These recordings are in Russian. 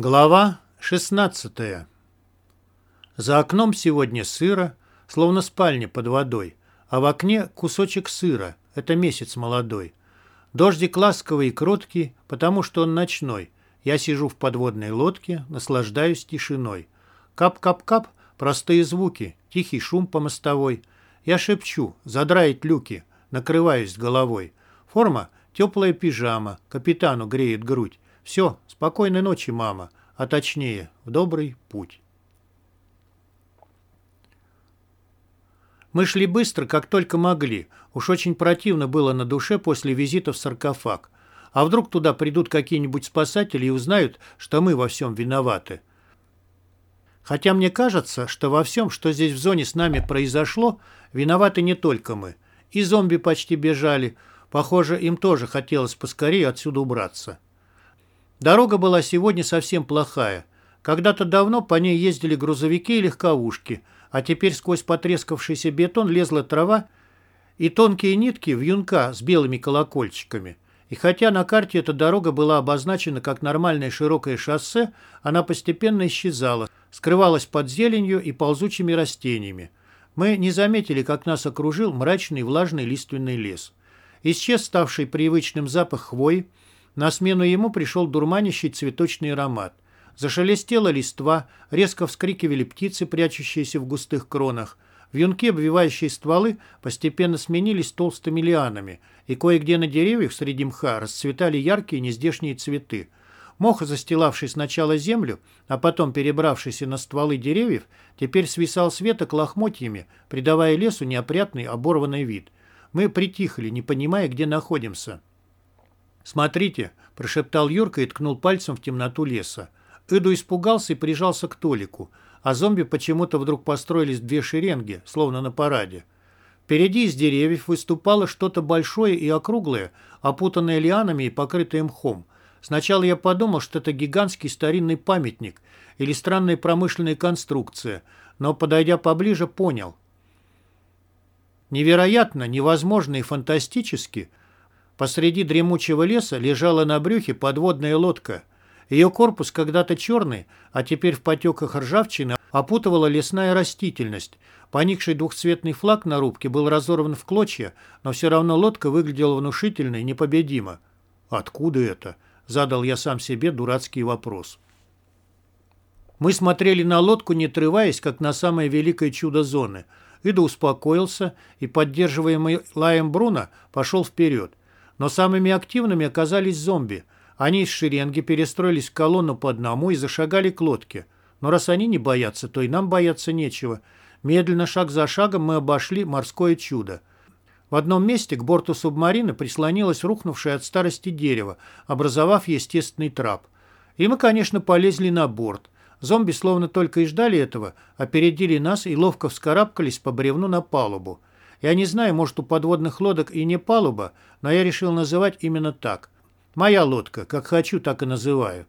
Глава 16 За окном сегодня сыро, словно спальня под водой, а в окне кусочек сыра, это месяц молодой. Дождик ласковый и кроткий, потому что он ночной. Я сижу в подводной лодке, наслаждаюсь тишиной. Кап-кап-кап, простые звуки, тихий шум по мостовой. Я шепчу, задраить люки, накрываюсь головой. Форма — теплая пижама, капитану греет грудь. Все, спокойной ночи, мама, а точнее, в добрый путь. Мы шли быстро, как только могли. Уж очень противно было на душе после визита в саркофаг. А вдруг туда придут какие-нибудь спасатели и узнают, что мы во всем виноваты? Хотя мне кажется, что во всем, что здесь в зоне с нами произошло, виноваты не только мы. И зомби почти бежали. Похоже, им тоже хотелось поскорее отсюда убраться. Дорога была сегодня совсем плохая. Когда-то давно по ней ездили грузовики и легковушки, а теперь сквозь потрескавшийся бетон лезла трава и тонкие нитки в юнка с белыми колокольчиками. И хотя на карте эта дорога была обозначена как нормальное широкое шоссе, она постепенно исчезала, скрывалась под зеленью и ползучими растениями. Мы не заметили, как нас окружил мрачный влажный лиственный лес. Исчез ставший привычным запах хвои, на смену ему пришел дурманящий цветочный аромат. Зашелестела листва, резко вскрикивали птицы, прячущиеся в густых кронах. Вьюнки, обвивающие стволы, постепенно сменились толстыми лианами, и кое-где на деревьях среди мха расцветали яркие нездешние цветы. Мох, застилавший сначала землю, а потом перебравшийся на стволы деревьев, теперь свисал с веток лохмотьями, придавая лесу неопрятный оборванный вид. Мы притихли, не понимая, где находимся. «Смотрите», – прошептал Юрка и ткнул пальцем в темноту леса. Иду испугался и прижался к Толику, а зомби почему-то вдруг построились две шеренги, словно на параде. Впереди из деревьев выступало что-то большое и округлое, опутанное лианами и покрытое мхом. Сначала я подумал, что это гигантский старинный памятник или странная промышленная конструкция, но, подойдя поближе, понял. Невероятно, невозможно и фантастически Посреди дремучего леса лежала на брюхе подводная лодка. Ее корпус когда-то черный, а теперь в потеках ржавчины опутывала лесная растительность. Поникший двухцветный флаг на рубке был разорван в клочья, но все равно лодка выглядела внушительно и непобедимо. «Откуда это?» – задал я сам себе дурацкий вопрос. Мы смотрели на лодку, не отрываясь, как на самое великое чудо зоны. Ида успокоился и, поддерживаемый лаем Бруно, пошел вперед. Но самыми активными оказались зомби. Они из шеренги перестроились в колонну по одному и зашагали к лодке. Но раз они не боятся, то и нам бояться нечего. Медленно, шаг за шагом, мы обошли морское чудо. В одном месте к борту субмарины прислонилось рухнувшее от старости дерево, образовав естественный трап. И мы, конечно, полезли на борт. Зомби словно только и ждали этого, опередили нас и ловко вскарабкались по бревну на палубу. Я не знаю, может, у подводных лодок и не палуба, но я решил называть именно так. Моя лодка, как хочу, так и называю.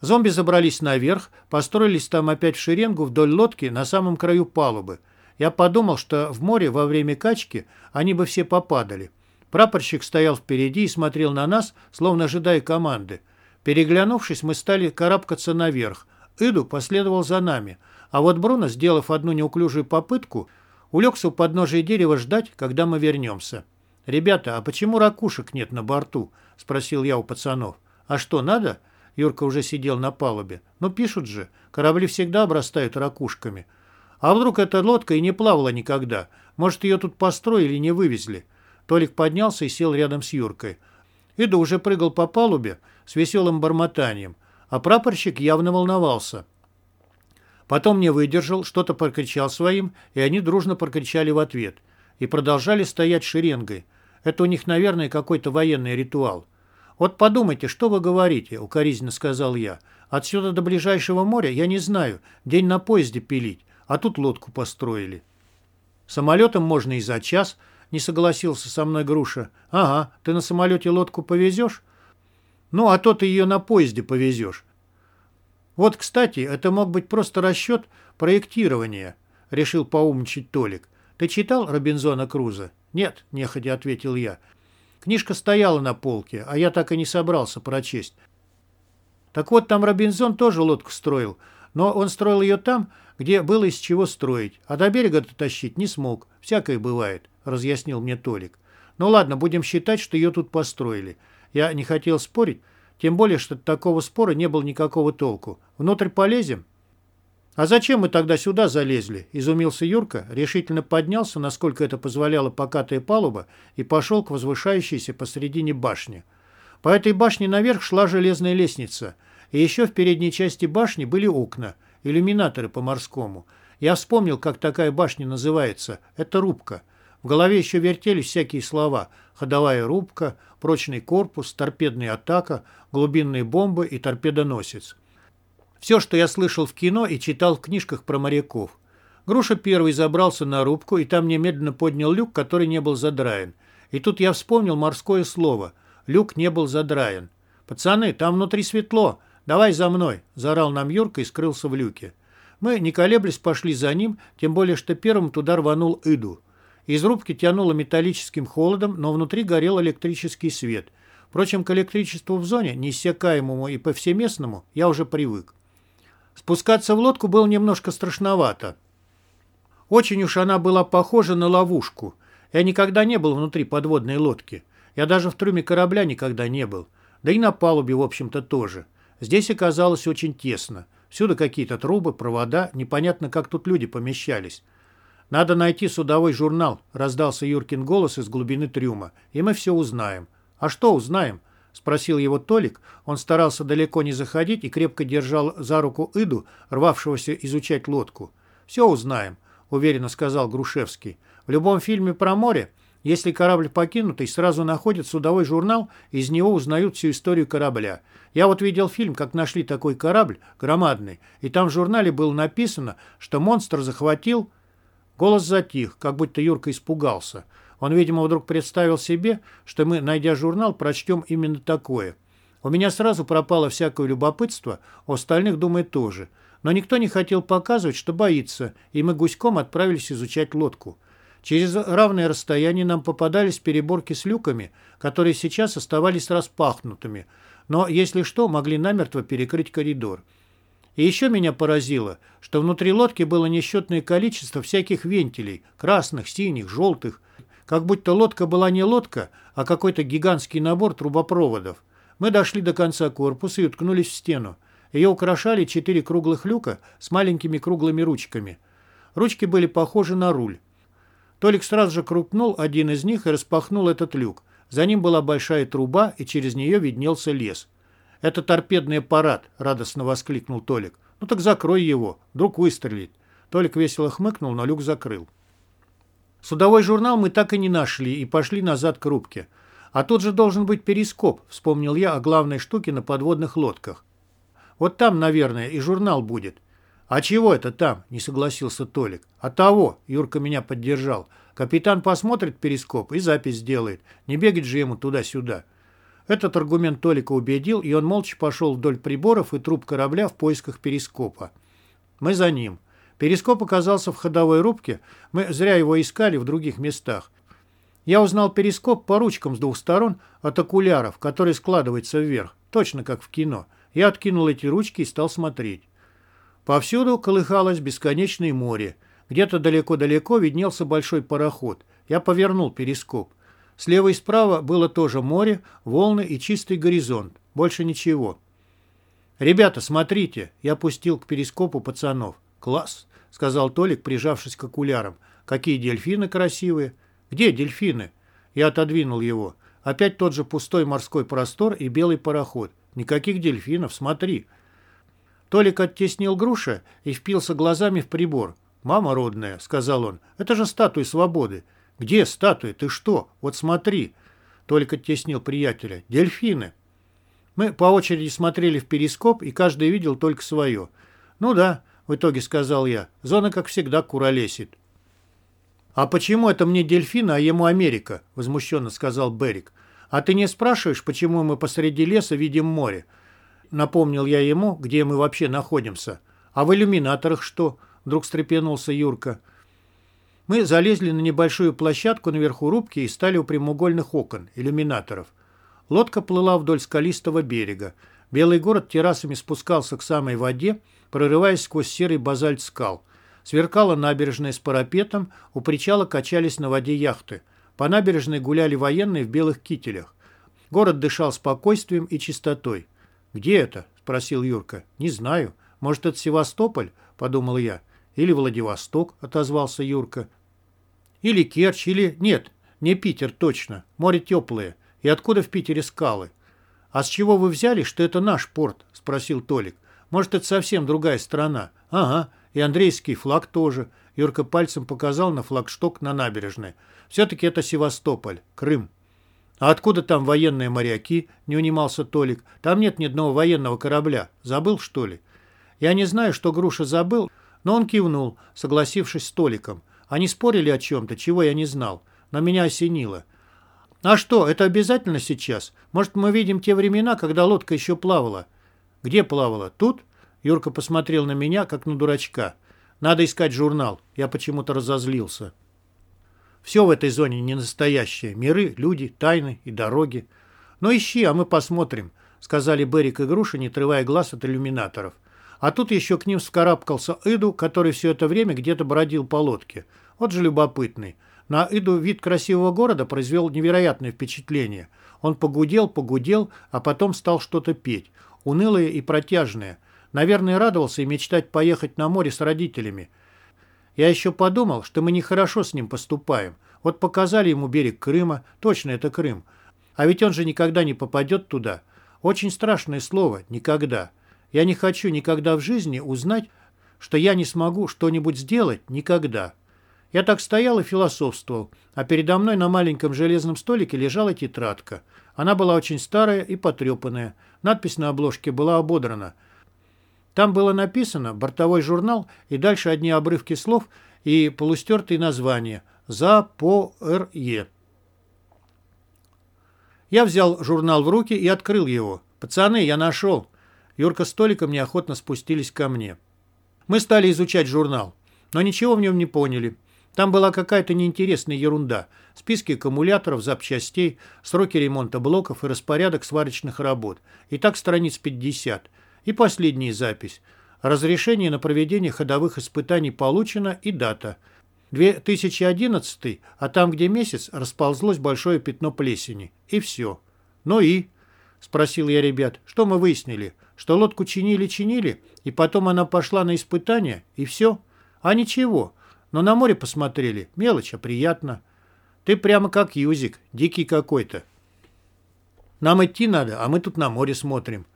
Зомби забрались наверх, построились там опять в шеренгу вдоль лодки на самом краю палубы. Я подумал, что в море во время качки они бы все попадали. Прапорщик стоял впереди и смотрел на нас, словно ожидая команды. Переглянувшись, мы стали карабкаться наверх. Иду последовал за нами. А вот Бруно, сделав одну неуклюжую попытку, Улегся у подножия дерева ждать, когда мы вернемся. «Ребята, а почему ракушек нет на борту?» – спросил я у пацанов. «А что, надо?» Юрка уже сидел на палубе. «Ну, пишут же, корабли всегда обрастают ракушками. А вдруг эта лодка и не плавала никогда? Может, ее тут построили и не вывезли?» Толик поднялся и сел рядом с Юркой. Ида уже прыгал по палубе с веселым бормотанием, а прапорщик явно волновался – Потом не выдержал, что-то прокричал своим, и они дружно прокричали в ответ. И продолжали стоять шеренгой. Это у них, наверное, какой-то военный ритуал. «Вот подумайте, что вы говорите», — укоризненно сказал я. «Отсюда до ближайшего моря я не знаю. День на поезде пилить, а тут лодку построили». «Самолетом можно и за час», — не согласился со мной Груша. «Ага, ты на самолете лодку повезешь?» «Ну, а то ты ее на поезде повезешь. Вот, кстати, это мог быть просто расчет проектирования, решил поумничать Толик. Ты читал Робинзона Круза? Нет, нехотя ответил я. Книжка стояла на полке, а я так и не собрался прочесть. Так вот, там Робинзон тоже лодку строил, но он строил ее там, где было из чего строить, а до берега дотащить не смог. Всякое бывает, разъяснил мне Толик. Ну ладно, будем считать, что ее тут построили. Я не хотел спорить, тем более, что от такого спора не было никакого толку. Внутрь полезем? «А зачем мы тогда сюда залезли?» – изумился Юрка, решительно поднялся, насколько это позволяла покатая палуба, и пошел к возвышающейся посредине башни. По этой башне наверх шла железная лестница, и еще в передней части башни были окна, иллюминаторы по-морскому. Я вспомнил, как такая башня называется. Это рубка. В голове еще вертелись всякие слова. Ходовая рубка, прочный корпус, торпедная атака, глубинные бомбы и торпедоносец. Все, что я слышал в кино и читал в книжках про моряков. Груша первый забрался на рубку, и там немедленно поднял люк, который не был задраен. И тут я вспомнил морское слово. Люк не был задраен. «Пацаны, там внутри светло. Давай за мной!» – заорал нам Юрка и скрылся в люке. Мы, не колеблясь, пошли за ним, тем более, что первым туда рванул Иду. Из рубки тянуло металлическим холодом, но внутри горел электрический свет. Впрочем, к электричеству в зоне, неиссякаемому и повсеместному, я уже привык. Спускаться в лодку было немножко страшновато. Очень уж она была похожа на ловушку. Я никогда не был внутри подводной лодки. Я даже в трюме корабля никогда не был. Да и на палубе, в общем-то, тоже. Здесь оказалось очень тесно. Всюду какие-то трубы, провода, непонятно, как тут люди помещались. «Надо найти судовой журнал», — раздался Юркин голос из глубины трюма, «и мы все узнаем». «А что узнаем?» — спросил его Толик. Он старался далеко не заходить и крепко держал за руку Иду, рвавшегося изучать лодку. «Все узнаем», — уверенно сказал Грушевский. «В любом фильме про море, если корабль покинутый, сразу находят судовой журнал, и из него узнают всю историю корабля. Я вот видел фильм, как нашли такой корабль, громадный, и там в журнале было написано, что монстр захватил...» Голос затих, как будто Юрка испугался. Он, видимо, вдруг представил себе, что мы, найдя журнал, прочтем именно такое. У меня сразу пропало всякое любопытство, у остальных, думаю, тоже. Но никто не хотел показывать, что боится, и мы гуськом отправились изучать лодку. Через равное расстояние нам попадались переборки с люками, которые сейчас оставались распахнутыми, но, если что, могли намертво перекрыть коридор. И еще меня поразило, что внутри лодки было несчетное количество всяких вентилей, красных, синих, желтых, как будто лодка была не лодка, а какой-то гигантский набор трубопроводов. Мы дошли до конца корпуса и уткнулись в стену. Ее украшали четыре круглых люка с маленькими круглыми ручками. Ручки были похожи на руль. Толик сразу же крутнул один из них и распахнул этот люк. За ним была большая труба, и через нее виднелся лес. «Это торпедный аппарат», — радостно воскликнул Толик. «Ну так закрой его, вдруг выстрелит». Толик весело хмыкнул, но люк закрыл. Судовой журнал мы так и не нашли и пошли назад к рубке. А тут же должен быть перископ, вспомнил я о главной штуке на подводных лодках. Вот там, наверное, и журнал будет. А чего это там? Не согласился Толик. А того, Юрка меня поддержал. Капитан посмотрит перископ и запись сделает. Не бегать же ему туда-сюда. Этот аргумент Толика убедил, и он молча пошел вдоль приборов и труб корабля в поисках перископа. Мы за ним. Перископ оказался в ходовой рубке, мы зря его искали в других местах. Я узнал перископ по ручкам с двух сторон от окуляров, который складывается вверх, точно как в кино. Я откинул эти ручки и стал смотреть. Повсюду колыхалось бесконечное море. Где-то далеко-далеко виднелся большой пароход. Я повернул перископ. Слева и справа было тоже море, волны и чистый горизонт. Больше ничего. «Ребята, смотрите!» Я опустил к перископу пацанов. «Класс!» — сказал Толик, прижавшись к окулярам. «Какие дельфины красивые!» «Где дельфины?» Я отодвинул его. Опять тот же пустой морской простор и белый пароход. Никаких дельфинов, смотри. Толик оттеснил груша и впился глазами в прибор. «Мама родная», — сказал он, — «это же статуи свободы». «Где статуи? Ты что? Вот смотри». Толик оттеснил приятеля. «Дельфины». Мы по очереди смотрели в перископ, и каждый видел только свое. «Ну да, в итоге сказал я. Зона, как всегда, куролесит. «А почему это мне дельфина, а ему Америка?» – возмущенно сказал Берик. «А ты не спрашиваешь, почему мы посреди леса видим море?» Напомнил я ему, где мы вообще находимся. «А в иллюминаторах что?» – вдруг встрепенулся Юрка. Мы залезли на небольшую площадку наверху рубки и стали у прямоугольных окон, иллюминаторов. Лодка плыла вдоль скалистого берега. Белый город террасами спускался к самой воде, прорываясь сквозь серый базальт скал. Сверкала набережная с парапетом, у причала качались на воде яхты. По набережной гуляли военные в белых кителях. Город дышал спокойствием и чистотой. «Где это?» – спросил Юрка. «Не знаю. Может, это Севастополь?» – подумал я. «Или Владивосток?» – отозвался Юрка. «Или Керчь, или... Нет, не Питер точно. Море теплое. И откуда в Питере скалы?» «А с чего вы взяли, что это наш порт?» – спросил Толик. «Может, это совсем другая страна?» «Ага, и Андрейский флаг тоже». Юрка пальцем показал на флагшток на набережной. «Все-таки это Севастополь, Крым». «А откуда там военные моряки?» – не унимался Толик. «Там нет ни одного военного корабля. Забыл, что ли?» Я не знаю, что Груша забыл, но он кивнул, согласившись с Толиком. Они спорили о чем-то, чего я не знал, но меня осенило. «А что, это обязательно сейчас? Может, мы видим те времена, когда лодка еще плавала?» «Где плавала? Тут?» Юрка посмотрел на меня, как на дурачка. «Надо искать журнал». Я почему-то разозлился. Все в этой зоне не настоящее. Миры, люди, тайны и дороги. «Ну ищи, а мы посмотрим», — сказали Берик и Груша, не отрывая глаз от иллюминаторов. А тут еще к ним вскарабкался Иду, который все это время где-то бродил по лодке. Вот же любопытный. На Иду вид красивого города произвел невероятное впечатление. Он погудел, погудел, а потом стал что-то петь. Унылое и протяжное. Наверное, радовался и мечтать поехать на море с родителями. Я еще подумал, что мы нехорошо с ним поступаем. Вот показали ему берег Крыма, точно это Крым. А ведь он же никогда не попадет туда. Очень страшное слово «никогда». Я не хочу никогда в жизни узнать, что я не смогу что-нибудь сделать никогда. Я так стоял и философствовал, а передо мной на маленьком железном столике лежала тетрадка. Она была очень старая и потрепанная. Надпись на обложке была ободрана. Там было написано «Бортовой журнал» и дальше одни обрывки слов и полустертые названия «За, по, р, е». Я взял журнал в руки и открыл его. «Пацаны, я нашел!» Юрка с Толиком неохотно спустились ко мне. Мы стали изучать журнал, но ничего в нем не поняли. Там была какая-то неинтересная ерунда. Списки аккумуляторов, запчастей, сроки ремонта блоков и распорядок сварочных работ. И так страниц 50. И последняя запись. Разрешение на проведение ходовых испытаний получено и дата. 2011, а там, где месяц, расползлось большое пятно плесени. И все. Ну и... — спросил я ребят. «Что мы выяснили? Что лодку чинили-чинили, и потом она пошла на испытание, и все? А ничего. Но на море посмотрели. Мелочь, а приятно. Ты прямо как Юзик, дикий какой-то. Нам идти надо, а мы тут на море смотрим.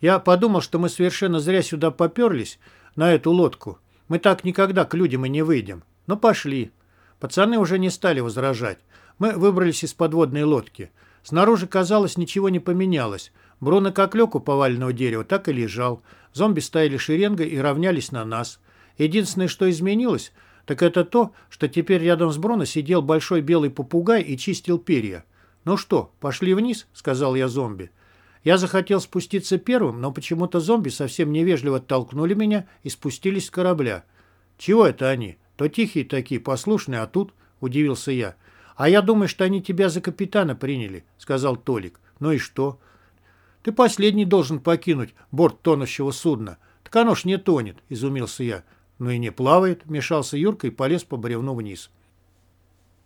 Я подумал, что мы совершенно зря сюда поперлись, на эту лодку. Мы так никогда к людям и не выйдем. Но пошли. Пацаны уже не стали возражать. Мы выбрались из подводной лодки. Снаружи, казалось, ничего не поменялось. Бруно как лег у поваленного дерева, так и лежал. Зомби стояли шеренгой и равнялись на нас. Единственное, что изменилось, так это то, что теперь рядом с Бруно сидел большой белый попугай и чистил перья. «Ну что, пошли вниз?» — сказал я зомби. Я захотел спуститься первым, но почему-то зомби совсем невежливо оттолкнули меня и спустились с корабля. «Чего это они? То тихие такие, послушные, а тут...» — удивился я. «А я думаю, что они тебя за капитана приняли», — сказал Толик. «Ну и что?» «Ты последний должен покинуть борт тонущего судна. Так оно ж не тонет», — изумился я. «Ну и не плавает», — вмешался Юрка и полез по бревну вниз.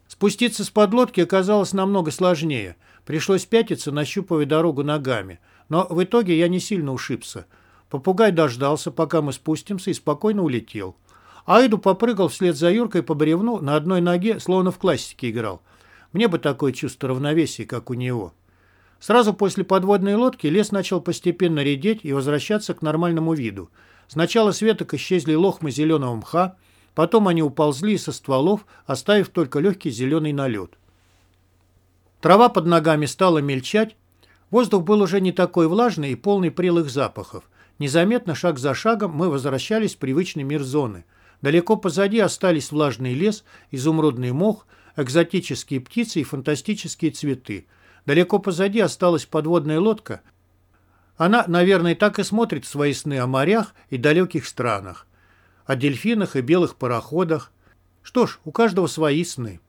Спуститься с подлодки оказалось намного сложнее. Пришлось пятиться, нащупывая дорогу ногами. Но в итоге я не сильно ушибся. Попугай дождался, пока мы спустимся, и спокойно улетел. Айду попрыгал вслед за Юркой по бревну на одной ноге, словно в классике играл. Мне бы такое чувство равновесия, как у него. Сразу после подводной лодки лес начал постепенно редеть и возвращаться к нормальному виду. Сначала с веток исчезли лохмы зеленого мха, потом они уползли со стволов, оставив только легкий зеленый налет. Трава под ногами стала мельчать, воздух был уже не такой влажный и полный прелых запахов. Незаметно, шаг за шагом, мы возвращались в привычный мир зоны. Далеко позади остались влажный лес, изумрудный мох, экзотические птицы и фантастические цветы. Далеко позади осталась подводная лодка. Она, наверное, так и смотрит свои сны о морях и далеких странах. О дельфинах и белых пароходах. Что ж, у каждого свои сны.